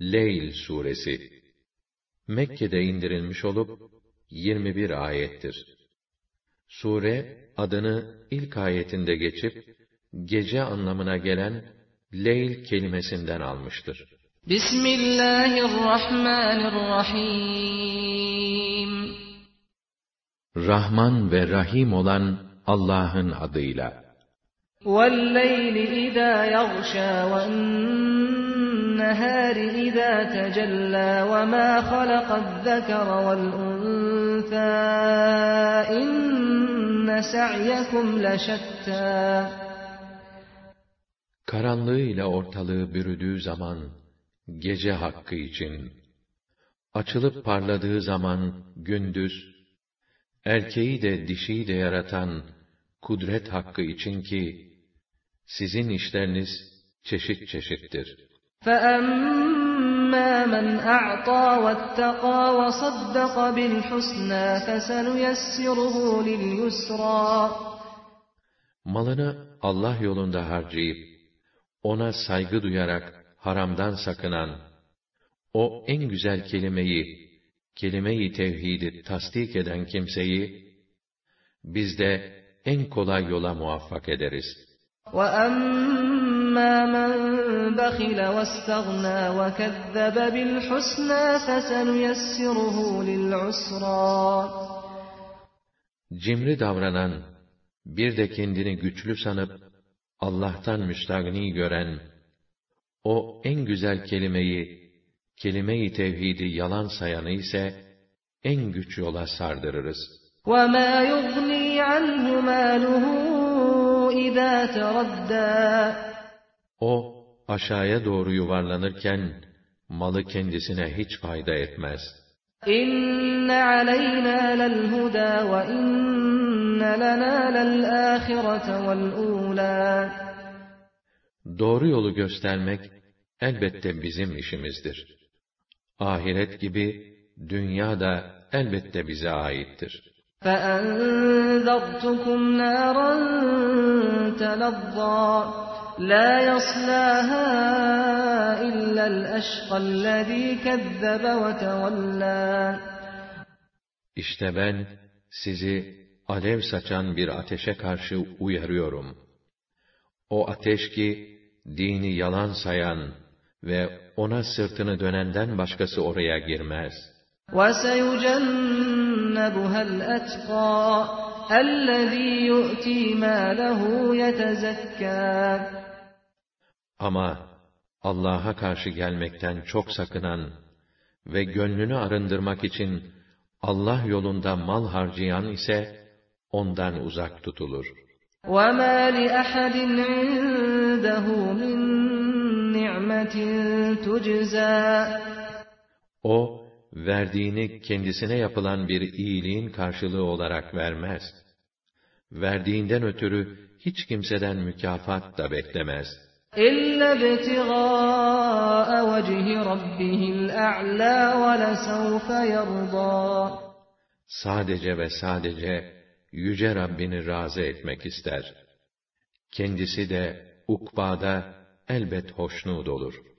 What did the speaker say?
Leyl suresi Mekke'de indirilmiş olup 21 ayettir. Sure adını ilk ayetinde geçip gece anlamına gelen Leyl kelimesinden almıştır. Bismillahirrahmanirrahim Rahman ve Rahim olan Allah'ın adıyla. وَاللَّيْلِ إِذَا يَغْشَى وَالنَّهَارِ إِذَا تَجَلَّى وَمَا خَلَقَ الذَّكَرَ وَالْأُنثَى إِنَّ سَعْيَكُمْ لَشَتَّى Karanlığıyla ortalığı bürüdüğü zaman, gece hakkı için, açılıp parladığı zaman gündüz, erkeği de dişiyi de yaratan kudret hakkı için ki, sizin işleriniz çeşit çeşittir. فَأَمَّا مَنْ أَعْطَى وَاتَّقَى وَصَدَّقَ بِالْحُسْنَى فَسَنُيَسِّرُهُ لِلْيُسْرَى Malını Allah yolunda harcayıp, ona saygı duyarak haramdan sakınan, o en güzel kelimeyi, kelime-i tevhidi tasdik eden kimseyi, biz de en kolay yola muvaffak ederiz.'' Cimri davranan, bir de kendini güçlü sanıp, Allah'tan müstagni gören, o en güzel kelimeyi, kelime-i tevhidi yalan sayanı ise, en güç yola sardırırız. وَمَا يُغْنِي عَنْهُ مَالُهُ اِذَا تَرَدَّى O, aşağıya doğru yuvarlanırken, malı kendisine hiç fayda etmez. İnne aleyna lelhuda ve inne lena lelâhirete vel Doğru yolu göstermek, elbette bizim işimizdir. Ahiret gibi, dünya da elbette bize aittir. فَأَنذَرْتُكُمْ نَارًا تَلَظَّى لَا يَصْلَاهَا إِلَّا الْأَشْقَى الَّذ۪ي كَذَّبَ وَتَوَلَّى İşte ben sizi alev saçan bir ateşe karşı uyarıyorum. O ateş ki dini yalan sayan ve ona sırtını dönenden başkası oraya girmez. وَسَيُجَنَّ يَتَجَنَّبُهَا الْأَتْقَى الَّذ۪ي يُؤْتِي مَالَهُ يَتَزَكَّى Ama Allah'a karşı gelmekten çok sakınan ve gönlünü arındırmak için Allah yolunda mal harcayan ise ondan uzak tutulur. وَمَا لِأَحَدٍ عِندَهُ مِنْ نِعْمَةٍ تُجْزَى O, verdiğini kendisine yapılan bir iyiliğin karşılığı olarak vermez. Verdiğinden ötürü hiç kimseden mükafat da beklemez. İlla ibtigâe vecihi rabbihil a'lâ ve lesevfe. Sadece ve sadece yüce Rabbini razı etmek ister. Kendisi de ukbada elbet hoşnut olur.''